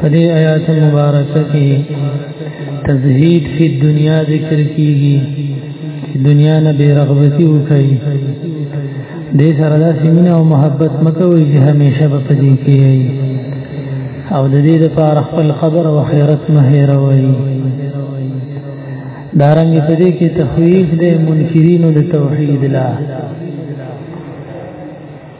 پدې آیات مبارکه کې تزهید فی دنیا ذکر کیږي دنیا نه بے رغبتی وکړي دې سره د سیمینه او محبت مکوي چې همیشه په پدې کې او د دې لپاره خپل خبر او خیرت نه هیروي دارنګ په دې کې تخویف د منکرینو د توحید لا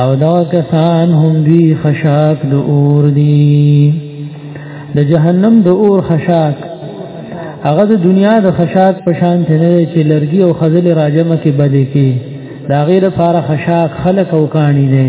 او دا کسان هم دی خشاک د اور دی د جهنم د اور خشاک هغه د دنیا د خشاک په شان ته نه چې لرګي او خزل راجمه کې بدې کې دا غیر فار خشاک خلق او کانی نه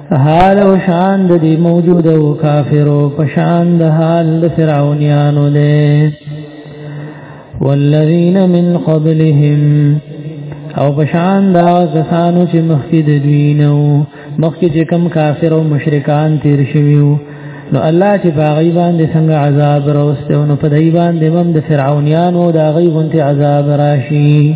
حال او شان د دې موجود او کافرو په شان د حال د فرعونانو دی والذین من قبلهم او په شان دا کسانو چې مخکې د دوی نو مخکې چې کم کافر او مشرکان تیر شویو نو الله چې باغی باندې څنګه عذاب راوستو نو په دای باندې هم د فرعونانو دا غي غونته عذاب راشي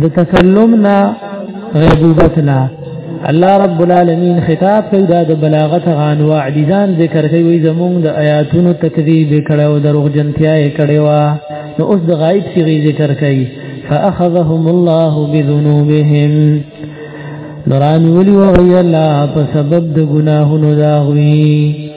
د تکلم نه غیبوبت نه الله رب العالمین خطاب کوي دا د بلاغت غانوا عجزان ذکر کوي زمونږ د آیاتونو تکذیب کړو دروغ جنتیا کړو نو اوس د غایب صيغه ذکر کوي فاخذهم الله بذنوبهم نوران ولي وغي الله په سبب د ګناهونو دا غوي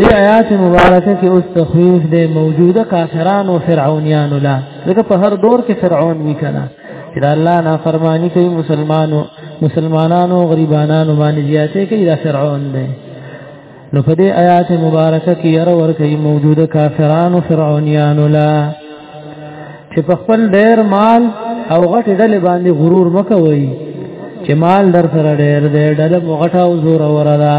دې آیات مبارکه کې اوس تخویف د موجوده کافرانو فرعونیانو لا دغه په هر دور کې فرعون وکړه چې الله نه فرمانی کوي مسلمانانو مسلمانانو غریبانو باندې زیاتې کوي دا فرعون دی نو په دې آیات مبارکه کې یره ور کوي موجوده کافرانو فرعونیانو لا چې په خپل ډیر مال او غټ ډلې باندې غرور مکوي چې مال در سره ډیر دی ډله مغټه او زور وردا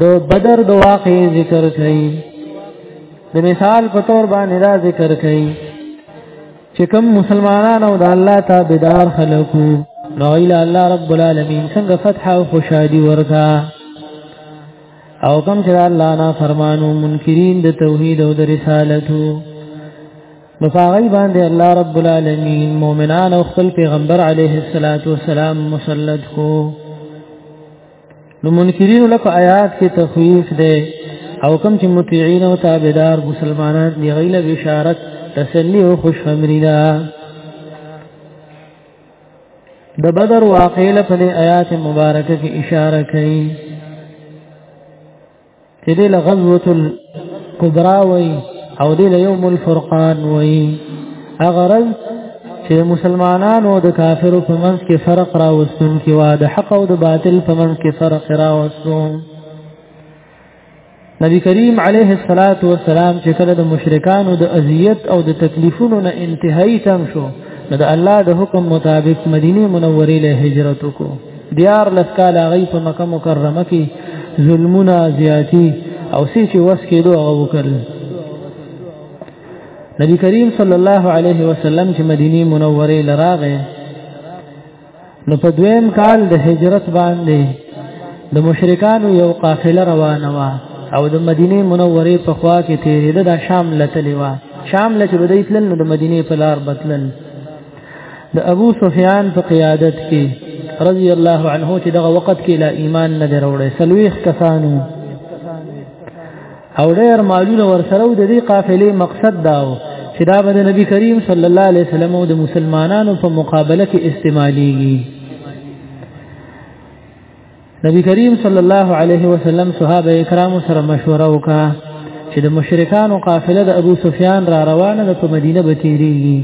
د بدر د واقع ذکر کړي د مثال په تور باندې دا ذکر کړي چې کوم مسلمانان او د الله تابعدار خلکو نو اله الله رب العالمین څنګه فتح او خوشحالي ورکا او کوم چې الله نه فرمانو منکرین د توحید او د رسالتو نو هغه باندې الله رب العالمین مؤمنان او خپل پیغمبر علیه الصلاۃ والسلام مسلط کو نو منکرین له آیات کې تخویف دی او کوم چې مطیعین او تابعدار مسلمانان دی غیله بشارت تسلی او خوشخبری ده د بدر واقعې په آیات مبارکه کې اشاره کوي چې دې له غزوه الکبرى وای او دې له یوم الفرقان وای اغرض چې مسلمانانو د کافرو په منځ کې فرق راوستون کې وا د حق او د باطل په منځ کې فرق راوستون نبی کریم علیه الصلاۃ والسلام چې کله د مشرکانو د اذیت او د تکلیفونو نه انتهایی تنگ شو نو د الله د حکم مطابق مدینه منوره له هجرت وکړو دیار لکال هغه په مکه مکرمه کې ظلمونه زیاتی او سې چې وس کېدو هغه وکړل نبی کریم صلی الله علیه وسلم چې مدینه منوره لراغه نو په دویم کال د هجرت باندې د مشرکانو یو قافله روانه و او د مدینه منوره په خوا کې تیرې د شام لتلې و شام لته بدایتل نو د مدینه په لار بتلل د ابو سفیان په قیادت کې رضی الله عنه چې دغه وخت کې لا ایمان نه دروړې سلويخ کسانو او ډېر مالونه ورسره د دې قافلې مقصد داو چې دا به نبی کریم صلی الله علیه وسلم او د مسلمانانو په مقابله کې استعماليږي نبی کریم صلی الله علیه وسلم صحابه کرام سره مشوره وکړه چې د مشرکانو قافله د ابو سفیان را روانه ده په مدینه به تیریږي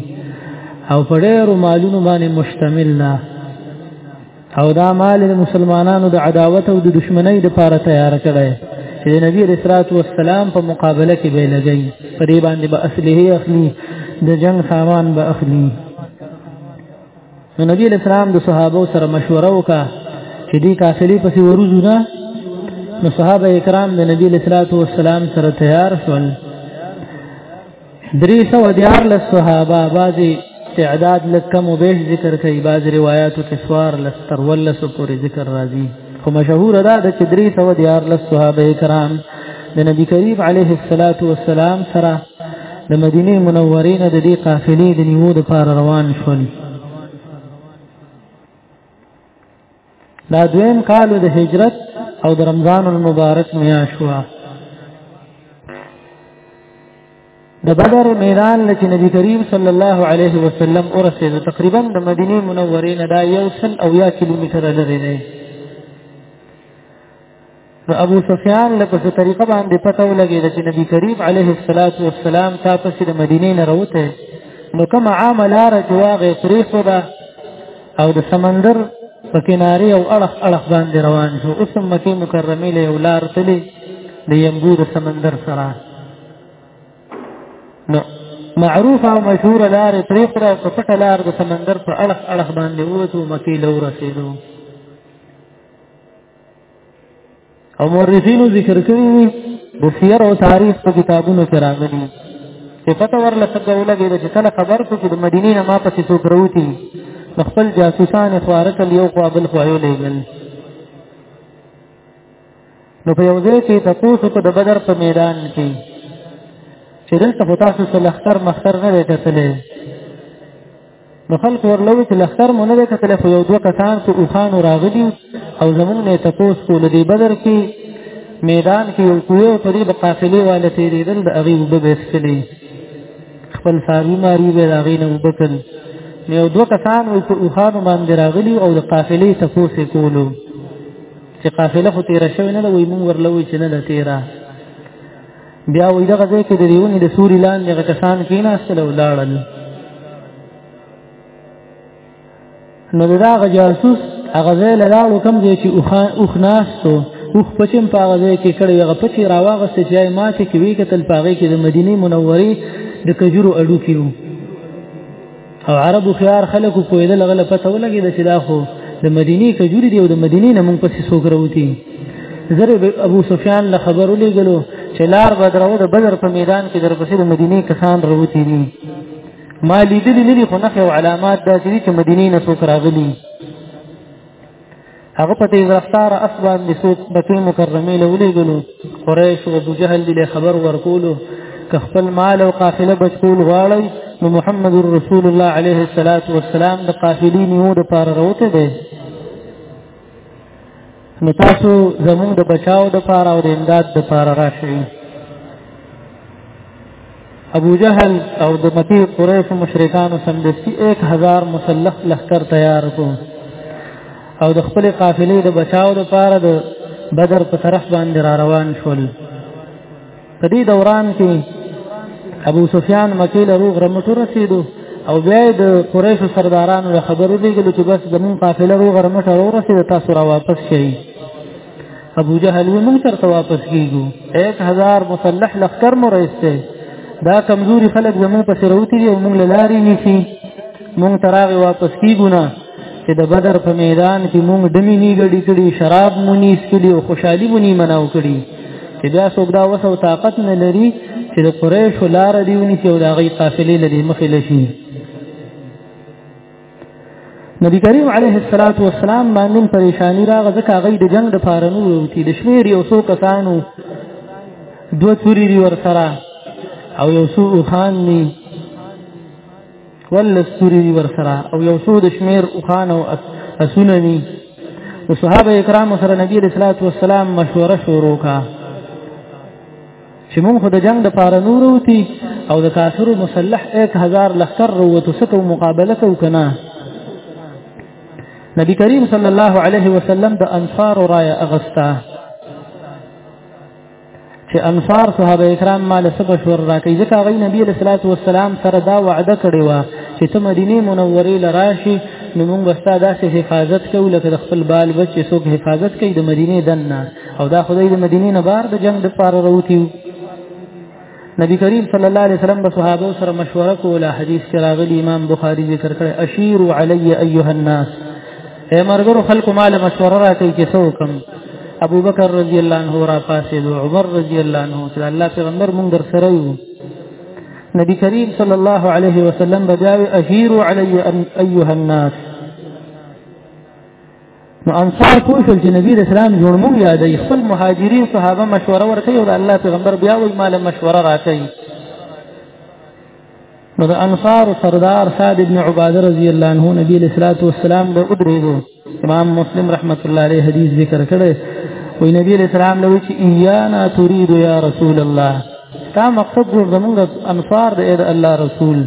او په ډېرو مالونو باندې مشتمل ده او دا مال د مسلمانانو د عداوت او د دشمنۍ د پاره تیار کړی چې د نبی رسول الله والسلام په مقابله کې به لګي په دې باندې به اصله اخلي د جنگ سامان به اخلي نو نبی اسلام د صحابه سره مشوره وکړه چې دې قافلې پسې وروزو نه نو صحابه کرام د نبی اسلام والسلام سره تیار شول درې سو دیار له صحابه بعضي تعداد لکم وبیش ذکر کوي بعض روایتو کې سوار لستر ولس پورې ذکر راځي خو مشهور ده د چدري سو دیار له صحابه کرام د نبی کریم علیه الصلاۃ والسلام سره د مدینه منورې نه د دې قافلې د نیو د پار روان شول دا دویم کال د هجرت او د رمضان المبارک میاشت وه د بدر میدان لکه نبی کریم صلی الله علیه وسلم ورسېد تقریبا د مدینه منورې نه دا یو سل او یا کیلومتر لري دی نو ابو سفیان له په طریقه باندې پته ولګېده چې نبی کریم علیه الصلاۃ والسلام تا پسې د مدینې نه راوته نو کوم عام لار چې واغې پریښوده او د سمندر په کناري او اړخ اړخ باندې روان شو اوس مکه مکرمه له یو لار تللی د یمبو د سمندر سره نو معروفه او مشهوره لار پریښوده او په پټه لار د سمندر په اړخ اړخ باندې ووتو مکې له ورسېدو او مورثینو ذکر کړی د سیر او تاریخ په کتابونو کې راغلي چې پته ورله څنګه ولګېده چې کله خبر شو چې د مدینې نه ما پسې څوک راوتي نو خپل جاسوسان یې خواره کړل یو خوا بل خوا یې ولېږل نو په یو ځای کې تپوس وکړو د بدر په میدان کې چې دلته خو تاسو څه لښکر مختر نه دی کتلی نو خلق ورلوي چې لختر مونږ نه کتل خو یو دوه کسان چې اوخانو راغلي او زمونږ نه تاسو کول دی بدر کې میدان کې یو کوی او پرې د قافلې والے تیرېدل د هغه وب بسکلې خپل ساری ماری به راغی نه وبکل یو دوه کسان وي چې اوخانو باندې راغلي او د قافلې تاسو کولو چې قافله خو تیر شوی نه وي مونږ ورلوي چې نه تیرا بیا وې دغه ځای کې د دیونی د سوري لاندې هغه کسان کېناستل او لاړل نو دا هغه جاسوس هغه ځای له لاړو کوم ځای چې اوخ ناستو اوخ پچم په هغه ځای کې کړی هغه پچې راواغسته چې یې ماته کې وی کتل په هغې کې د مدینې منورې د کجورو اډو کې وو او عربو خيار خلکو کوی د لغله پته ولګي د چې دا خو د مدینه کجوري دی او د مدینه نه مونږ پسې سوګ راوتی زر ابو سفیان له خبرو لګلو چې لار بدرو د بدر په میدان کې در پسې د مدینه کسان راوتی دي ما لیدلې نه دي خو نخې او علامات داسې دي چې مدینه نه سوګ راغلي هغه په تیز رفتار اس باندې سوق بته مکرمه له ولېګلو قریش او ابو جهل دې خبر ورکولو که خپل مال او قافله بچول غواړي نو محمد رسول الله عليه الصلاه والسلام د قافلې نیو د پاره راوته دی نو تاسو زموږ د بچاو د پاره او د امداد د پاره راشئ ابو جهل او د مکی قریش مشرکانو سمدستي 1000 مسلح لخر تیار کو او د خپل قافلې د بچاو لپاره د بدر په طرف باندې را روان شول په دې دوران کې ابو سفیان مکی له روغ رمټو رسیدو او بیا د قریش سردارانو له خبرو دیګل چې بس زمون قافله روغ رمټه ورسید تاسو را واپس شئ ابو جهل وی مونږ چرته واپس کیږو 1000 مسلح لخر مو رئیسته دا کمزوري خلک زموږ په سروتی او مونږ لاري نیسی مونږ تراغه واپس کیږو نه چې د بدر په میدان کې مونږ دمی نی غړي کړي شراب مونیس کړي او خوشحالي مونی مناو کړي چې بیا څوک دا وسو طاقت نه لري چې د قریش لار دیونی چې او دا غي قافلې لري مخې لشي نبی کریم علیه الصلاۃ والسلام باندې پریشانی راغ ځکه غي د جنگ د پارنو وتی د شمیر یو څو کسانو دوه چوری دی ور سره او یو څو خان ني ول سوري دی ور سره او یو څو د شمیر خان او اسونني صحابه کرام سره نبی علیہ الصلوۃ والسلام مشوره شروع کا چې موږ خو د جنگ د پاره نور وتی او د کافرو مسلح 1000 لخر وروته سکو مقابله کو کنه نبی کریم صلی الله علیه وسلم د انصار راي اغستا چې انصار صحابه کرام مال سبا شور راکې ځکه غي نبی صلی الله علیه وسلم سره دا وعده کړې و چې ته مدینه منوره لراشي نو موږ وستا داسې حفاظت کوو لکه د خپل بال بچ څوک حفاظت کوي د مدینه دنه او دا خدای د مدینې نه بار د جنگ د پاره راوتیو نبی کریم صلی الله علیه وسلم به صحابه سره مشوره کوله حدیث کې راغلی امام بخاری ذکر کړی اشیر علی ایها الناس اے مرګرو خلق مال مشوره راکړي چې څه وکم ابو بکر رضی الله عنه را پاسید عمر رضی الله عنه چې الله پیغمبر مونږ در سره یو نبی کریم صلی الله علیه وسلم بجاوی اشیر علی ایها الناس نو انصار پوه شول چې نبی اسلام جوړ مونږ یادوي خپل مهاجرین صحابه مشوره ورکوي او د الله پیغمبر بیا وایي ماله مشوره راکوي نو د انصار سردار سعد ابن عباده رضی الله عنه نبی علیہ الصلوۃ والسلام له ادریدو امام مسلم رحمت الله علیه حدیث ذکر کړی وی نبی علیہ السلام له چې ایانا تريد یا رسول الله تا مقصد زمونږ انصار د الله رسول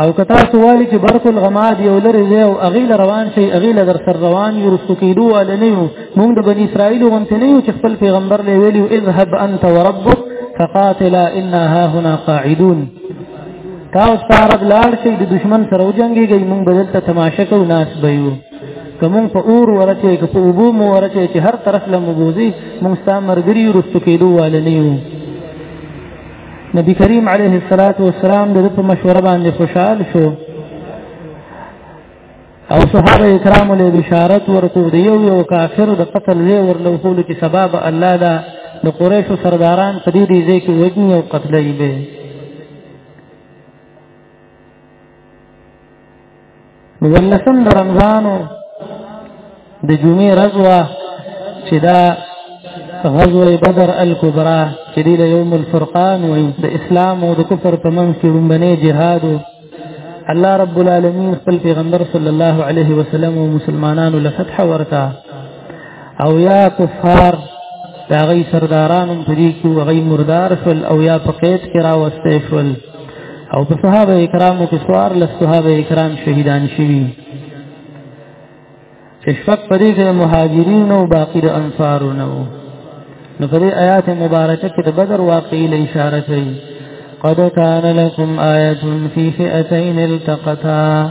او که تاسو وایي چې برق الغماد یو لرې ځای او هغې له روان شئ هغې له در سره روان یو رستو کېدو واله نه یو مونږ د بني اسرائیلو غوندې نه یو چې خپل پیغمبر له ویلي اذهب انت وربک فقاتلا انا هاهنا قاعدون تاسو طرف لاړ شئ د دشمن سره وجنګېږئ مونږ به دلته تماشه کوو ناس به یو که مونږ په اور ورچې که په اوبو مو ورچې چې هر طرف له مو بوځي مونږ ستا مرګري رستو کېدو واله نه یو نبی کریم علیه الصلاۃ والسلام د په مشوره باندې خوشحال شو او صحابه کرام له بشارت ورکو دی یو یو کافر د قتل وی ورلو خو چې سبب الله دا د قریش سرداران په دې دې کې وجنی او قتلې به ولسم د رمضانو د جمعې رضوا چې دا غزوه بدر الکبرى چې دی له یوم الفرقان او د اسلام او د کفر په منځ کې لومبني جهاد الله رب العالمین خپل پیغمبر صلی الله علیه وسلم او مسلمانانو له فتح ورکا او یا کفار دا غي سردارانو په دې کې وغي مردار فل او یا په قید کې راوستي فل او په صحابه کرامو کې سوار له صحابه کرام شهیدان شوي چې شپږ پرې کې مهاجرین او باقی د انصارو نه وو نو په دې آیات مبارکه کې د بدر واقعي له اشاره کوي قد كان لكم آية في فئتين التقتا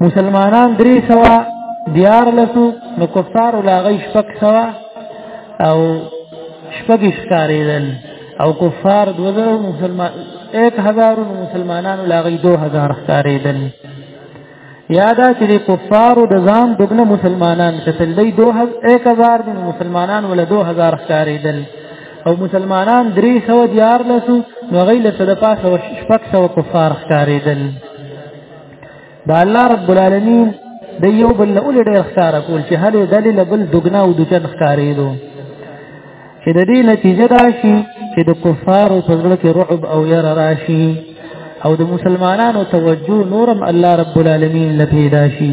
مسلمانان درې سوا دیار لسو نو کفار لاغی شپک سوا او شپک شکاریدل او کفار دوزر مسلمان ایک هزار مسلمانان لاغی دو هزار شکاریدل یادا چې کفار د ځان دغه مسلمانان قتل دی 2000 د مسلمانان ول 2000 ښکاریدل او مسلمانان 300 دیار لسو نو غیله صدقه 600 کفار ښکاریدل دا الله رب العالمین د یو بل له اول ډېر ښکارا کول چې هله دلیل بل دګنا او دچن ښکارې دو چې د دې نتیجه دا شي چې د کفارو په ځل کې رعب او ير راشي او د مسلمانانو توجه نورم الله رب العالمین لپاره شي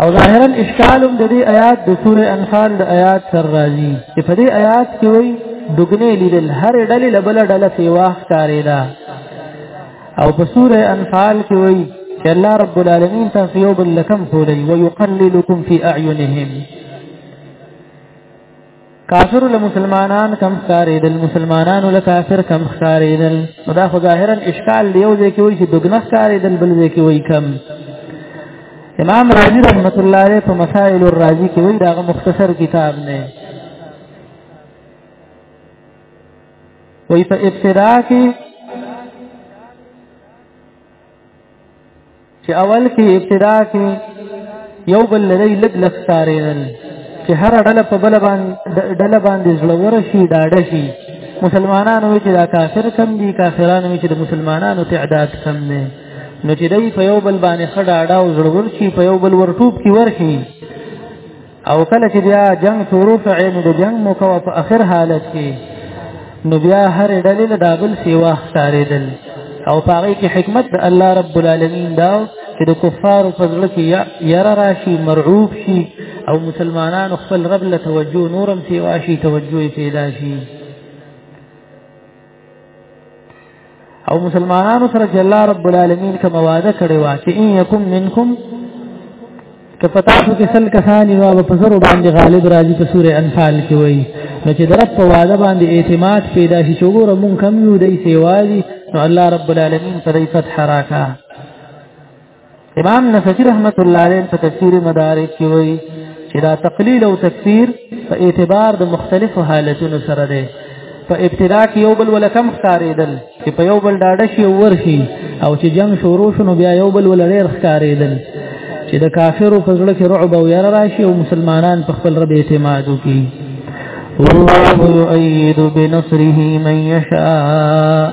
او ظاهرا اشکال د دې آیات د سوره انفال د آیات سره راځي چې په دې آیات کې وایي دګنې لیدل هر ډلې لبل ډله سیوا ښکارې ده او په سوره انفال کې وایي چې الله رب العالمین تاسو یو بل لکم فولي ويقللکم فی اعینهم کافر له مسلمانان کم ښکارېدل مسلمانانو له کافر کم ښکارېدل نو دا خو ظاهرا اشکال دی یو ځای کې وایي چې دګنه ښکارېدل بل ځای کې وایي کم امام رازی رحمت الله علیه په مسائل الرازی کې وایي دا مختصر کتاب نه وایي په ابتدا کې چې اول کې ابتدا کې یو بل لري لګ لګ سارېدل چې هر ډله په بل باندې ډله باندې زړور شي ډاډه شي مسلمانانو چې دا کافر کم دي کافرانو چې د مسلمانانو تعداد کم دي نو چې دوی په یو بل باندې خډاډه او زړور شي په یو بل ورټوب کې ورشي او کله چې بیا جنگ شروع شو عین د جنگ موقع په اخر حالت کې نو بیا هر ډلې له دابل سیوا ښکارېدل او په هغه کې حکمت د الله رب العالمین دا چې د کفارو په زړه کې یره راشي مرعوب شي او مسلمانانو خپل رب له توجه نورم سیوا شي توجه پیدا شي او مسلمانانو سره چې الله رب العالمین کوم وعده کړی و چې ان یکم منکم که پتا شو چې سل کسان یو په زرو باندې غالب راځي په سوره انفال کې وایي نو چې درپ په وعده باندې اعتماد پیدا شي چې ګوره مونږ کم یو دی سیوالي نو الله رب العالمین پر فتح راکا امام نفسی رحمت الله علیه په تفسیر مدارک کې وایي چې دا تقلیل او تکثیر په اعتبار د مختلفو حالتونو سره دی په ابتدا کې یو بل ولکم ښکارېدل چې په یو بل ډاډه شي ورشي او چې جنگ شروع شنو بیا یو بل ولړیر ښکارېدل چې د کافرو په زړه کې رعب او یره راشي او مسلمانان په خپل رب اعتماد وکړي والله يؤيد بنصره من يشاء